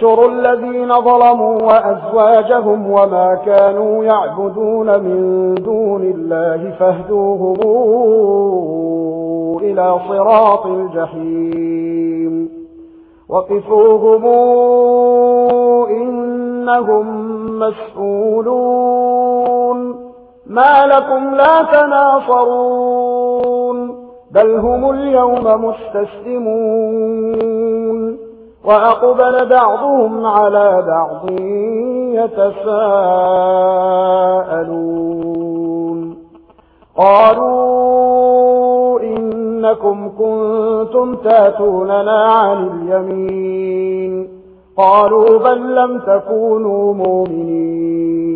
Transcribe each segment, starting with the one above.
شر الذين ظلموا وأزواجهم وما كانوا يعبدون من دون الله فاهدوهم إلى صراط الجحيم. وقفوهم إنهم مسؤولون. ما لكم لا تناصرون. بل هم اليوم مستسلمون. وأقبل بعضهم على بعض يتساءلون. قالوا إنكم كنتم تاتوننا عن اليمين. قالوا بل لم تكونوا مؤمنين.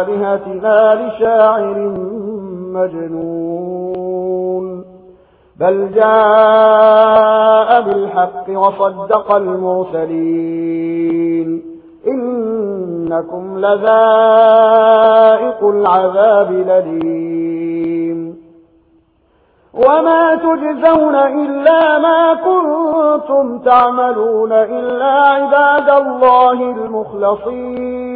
آلهتنا لشاعر مجنون. بل جاء بالحق وصدق المرسلين. إنكم لذائق العذاب لليم وما تجزون إلا ما كنتم تعملون إلا عباد الله المخلصين.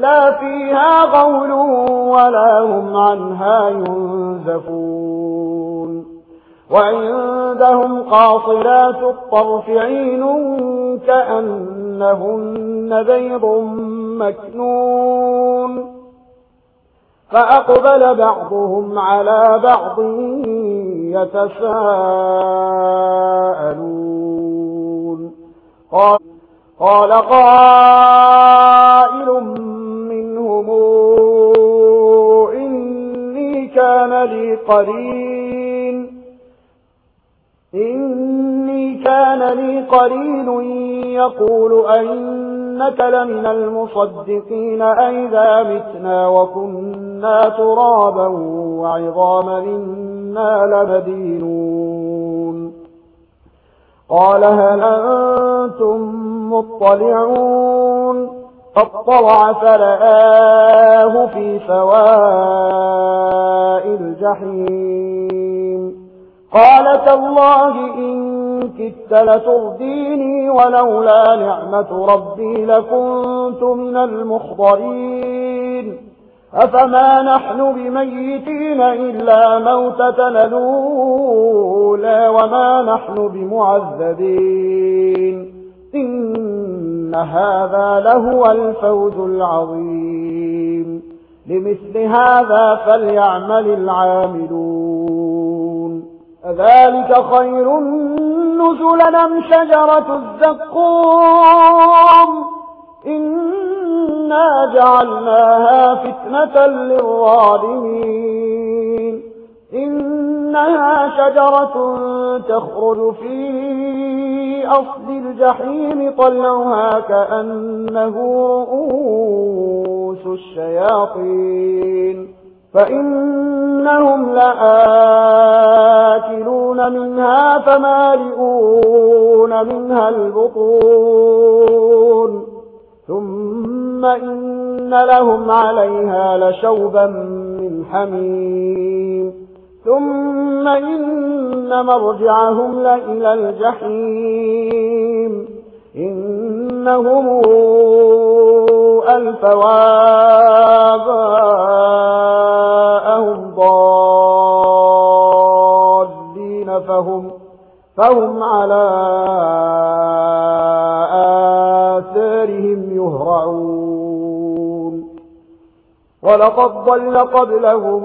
لا فيها غول ولا هم عنها ينزفون. وعندهم قاصلات الطرف عين كأنهن بيض مكنون. فأقبل بعضهم على بعض يتساءلون. قال قائل كان لي قرين إني كان لي قرين يقول أنك لمن المصدقين أئذا متنا وكنا ترابا وعظاما إنا لمدينون. قال هل أنتم مطلعون؟ فاطلع فرآه في سواء الجحيم. قال تالله إن كدت لترديني ولولا نعمة ربي لكنت من المخضرين أفما نحن بميتين إلا موتتنا الأولى وما نحن بمعذبين. إن هذا لهو الفوز العظيم لمثل هذا فليعمل العاملون أذلك خير النزل أم شجرة الزقوم إنا جعلناها فتنة للظالمين إنها شجرة تخرج فيه في أصل الجحيم طلعها كأنه رؤوس الشياطين. فإنهم لآكلون منها فمالئون منها البطون. ثم إن لهم عليها لشوبا من حميم. ثم إن مرجعهم لإلى الجحيم إنهم ألفوا آباءهم ضالين فهم, فهم على آثارهم يهرعون ولقد ضل قبلهم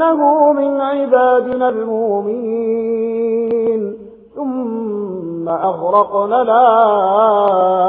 إنه من عبادنا المؤمنين. ثم أغرقنا الآخرين.